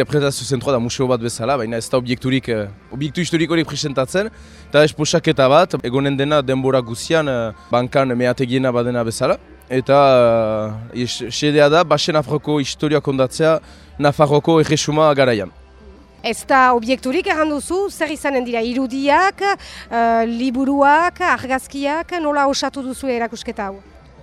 interpretazio zentroa da museo bat bezala, baina ez da obiekturik, uh, obiektu historikorik presentatzen, eta esposaketa bat, egonen dena denbora guzian, uh, bankan mehategiena badena bezala. Eta uh, sedea da, Basen Afroko historia kondatzea Nafarroko egesuma garaian. Ez da obiekturik erran duzu, zer izanen dira irudiak, uh, liburuak, argazkiak, nola osatu duzu erakusketa hau?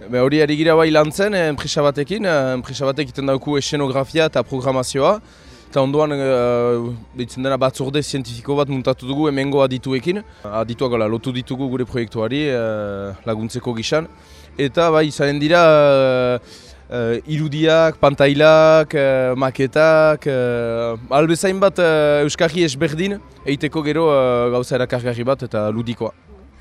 Be hori ari gira bai lan zen, enpresa batekin, enpresa batek iten dauku esenografia eta programazioa. Eta ondoan, uh, dena batzorde zientifiko bat muntatu dugu hemengo adituekin. Adituak gala, lotu ditugu gure proiektuari laguntzeko gisan. Eta bai, izanen dira uh, irudiak, pantailak, uh, maketak, uh, albezain bat uh, euskarri esberdin, eiteko gero uh, gauza erakargarri bat eta ludikoa.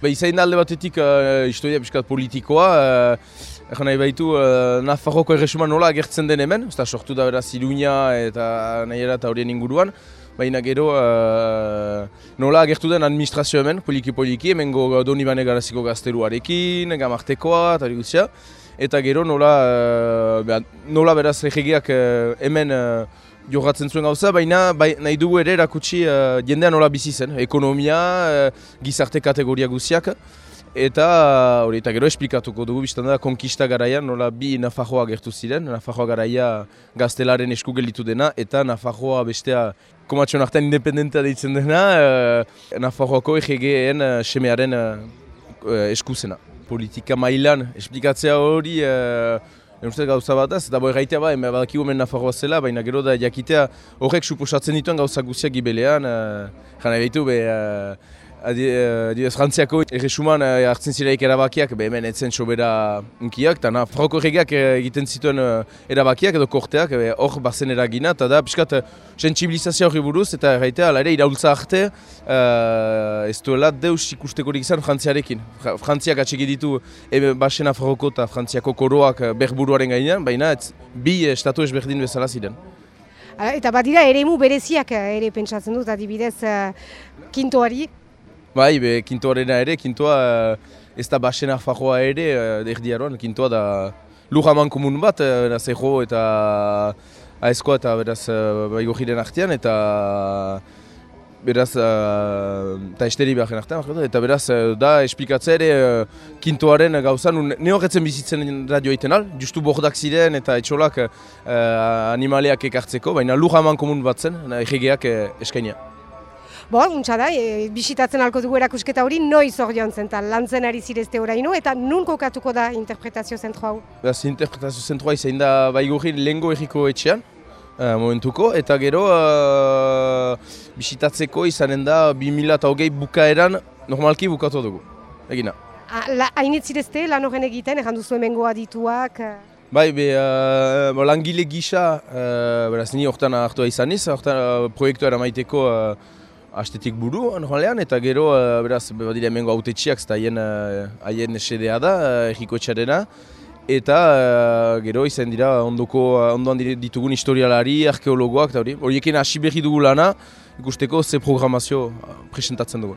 Ba, izain alde batetik uh, historia piskat politikoa, uh, Egan nahi baitu, uh, Nafarroko erresuma nola agertzen den hemen, eta sortu da beraz Iruña eta nahi eta horien inguruan. Baina gero uh, nola agertu den administrazio hemen, poliki-poliki, hemen go doni bane garaziko gazteruarekin, gamartekoa eta guztia. Eta gero nola, uh, nola beraz regiak uh, hemen uh, jogatzen zuen gauza, baina bai, nahi dugu ere erakutsi uh, jendean nola bizi zen, ekonomia, uh, gizarte kategoria guziak, eta hori eta gero esplikatuko dugu biztan da konkista garaian nola bi Nafarroa gertu ziren, Nafarroa garaia gaztelaren esku gelitu dena, eta Nafarroa bestea komatxon artean independentea deitzen dena, uh, Nafarroako egeen uh, semearen uh, esku zena. Politika mailan esplikatzea hori uh, gauza bat ez, eta boi gaitea ba, eme badakigu hemen Nafarroa zela, baina gero da jakitea horrek suposatzen dituen gauza guztiak gibelean, uh, jana behitu be, uh, Adibidez, Frantziako erresuman eh, hartzen zireik erabakiak, hemen etzen sobera unkiak, eta Nafarroko erregeak egiten zituen erabakiak edo korteak, hor bazen eragina, eta da, piskat, sensibilizazio hori buruz, eta erraitea, ere, iraultza arte, uh, ez duela deus ikustekorik izan Frantziarekin. Frantziak atxegi ditu ebe basen Nafarroko eta Frantziako koroak berburuaren gainean, baina ez bi estatu ezberdin bezala ziren. Eta badira ere emu bereziak ere pentsatzen dut, adibidez, uh, kintoari, Bai, be, kintoarena ere, kintoa uh, ez da basena fajoa ere, uh, erdiaroan, kintoa da lujaman komun bat, uh, beraz, ego eta aizkoa eta beraz, uh, bai gojiren artean, eta beraz, eta esteri behar artean, eta beraz, da esplikatzea ere kintoaren gauzan, ne horretzen bizitzen radio egiten al, justu bordak ziren eta etxolak animaleak ekartzeko, baina lujaman komun bat zen, egegeak uh, eskainia. Bo, untsa da, e, bisitatzen alko dugu erakusketa hori, noiz hor joan zen, lantzen ari zirezte oraino, eta nun kokatuko da interpretazio zentro hau? Beraz, interpretazio zentroa izan da baigurin lehengo erriko etxean, uh, momentuko, eta gero uh, bisitatzeko izanen da 2008 bukaeran normalki bukatu dugu, egina. Hainit zirezte lan horren egiten, egan duzu emengoa dituak? Bai, be, uh, langile gisa, uh, beraz, ni horretan hartua izan iz, horretan uh, proiektu eramaiteko uh, astetik buru, normalean, eta gero, uh, beraz, badira emengo autetxiak, eta haien uh, haien esedea da, uh, erriko etxarena, eta uh, gero izan dira ondoko, ondoan ditugun historialari, arkeologoak, eta hori, horiekin hasi berri dugu lana, ikusteko ze programazio presentatzen dugu.